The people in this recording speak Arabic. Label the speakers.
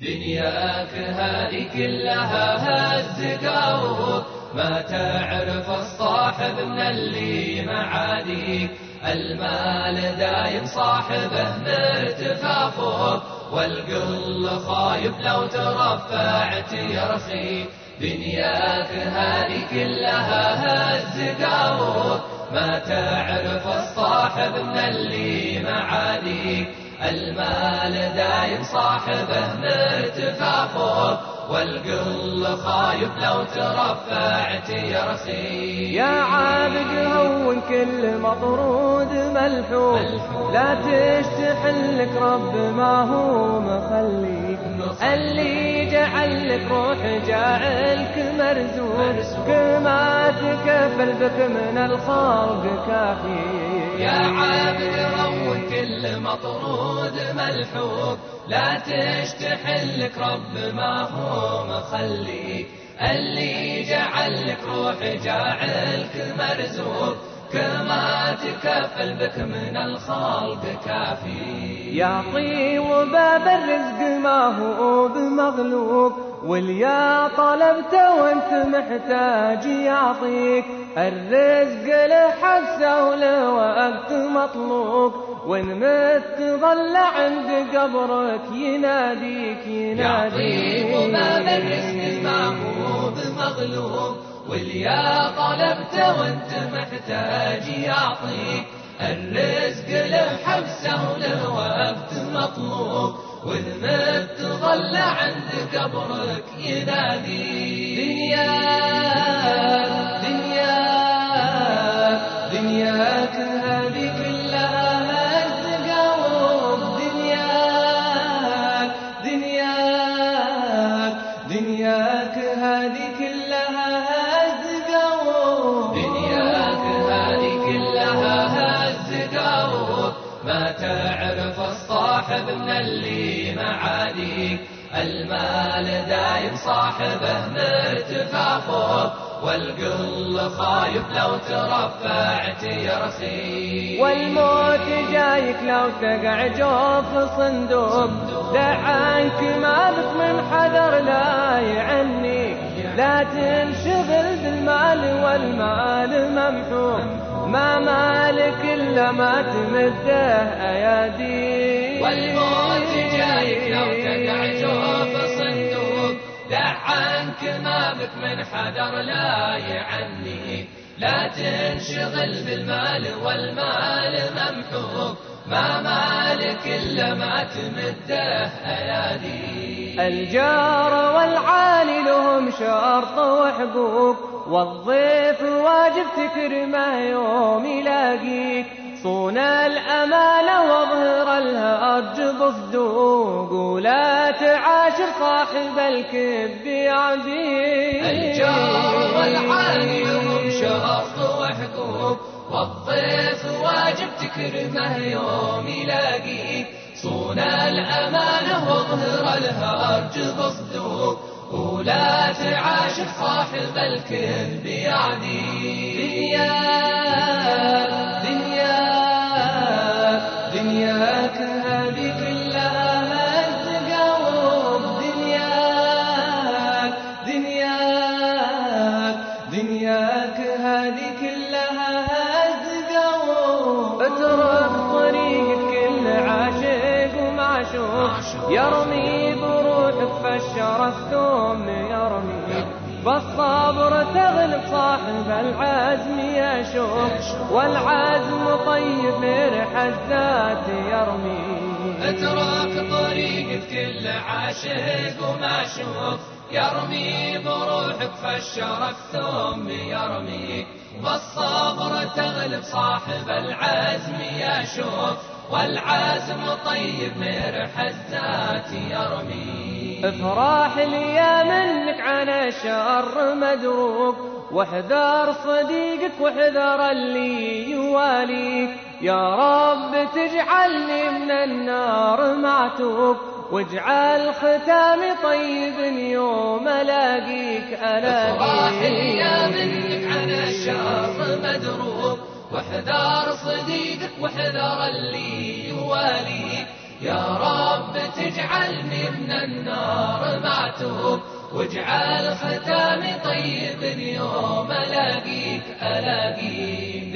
Speaker 1: دنياك هذه كلها هالزقاوب ما تعرف الصاحب من اللي معاديك. المال دايم صاحبه مرتفع فوق والقل خايف لو ترفعت يرخي دنياك هذه كلها هالزقاوب ما تعرف الصاحب من اللي معاديك. المال دايم صاحبه مرتفع والقل خايف لو ترفعت يرخي
Speaker 2: يا عابد هون كل مطرود ملحوظ لا تشتحل لك رب ما هو مخليك. اللي جعل لك روح جعلك مرزوق. كما تكفل بك من الخلق كافي
Speaker 1: يا عابد مطرود ملحوظ. لا تشتحل لك رب ما هو مخليك اللي جعل لك روح جعلك مرزوق. كما تكفل بك من الخلق كافي.
Speaker 2: يعطي وباب الرزق ما هو بمغلوب. واليا طلبته وانت محتاج يعطيك الرزق له حسه وله وقت مطلوب وإن مت ظل عند قبرك يناديك يناديك.
Speaker 1: يعطي وباب الرزق ما هو بمغلوب واليا طلبته وانت محتاج يعطيك. الرزق له حبسه وله وقت مطلوب وإذ مت ظل عند قبرك ينادي دنياك تعرف الصاحب من اللي معاديك المال دايم صاحبه مرتفع فوق والقل خايف لو ترفعت يرخي
Speaker 2: والموت جايك لو تقع جوف صندوق. دعانك ما بك من حذر لا يعنيك. لا تنشغل بالمال والمال ممحوق. ما مالك إلا ما تمده أياديك
Speaker 1: والموت جايك لو تقع جوف صندوق دع عنك ما بك من حذر لا يعنيك. لا تنشغل بالمال والمال ممحوق. ما مالك إلا ما تمده أياديك
Speaker 2: الجار والعالي لهم شرط وحقوق. والضيف واجب تكرمه يوم يلاقيك. صون الأمانة واظهر الهرج بصدوق ولا تعاشر صاحب الكذب يعديك
Speaker 1: الجار والعالي لهم شرط وحقوق. والضيف واجب تكرمه يوم يلاقيك. صون الأمانة واظهر الهرج بصدوق. ولا تعاشر صاحب الكذب يعدي دنياك دنياك دنياك هذه كلها الزقاوب دنياك دنياك دنياك هذه كلها الزقاوب
Speaker 2: أترك طريقك كل عاشق ومعشوق. يرمي بروحك فالشرف ثم يرمي. بالصبر تغلب صاحب العزم يشوف والعزم طيب مرح الذات يرمي.
Speaker 1: اترك طريقك كل عاشق ومعشوق يرمي بروحك فالشرف ثم يرميك والصبر تغلب صاحب العزم يشوف والعزم طيب مرح الذات يرمي.
Speaker 2: افراح لي منك عن الشر مدروك واحذر صديقك واحذر اللي يواليك. يا رب تجعلني من النار معتوق واجعل ختامي طيب يوم ألاقيك
Speaker 1: افراح لي يا
Speaker 2: الاقيك
Speaker 1: منك عن الشر مدروك واحذر صديقك واحذر اللي يواليك. تجعل من النار معتوب واجعل ختامي طيب يوم ألاقيك
Speaker 2: ألاقيك.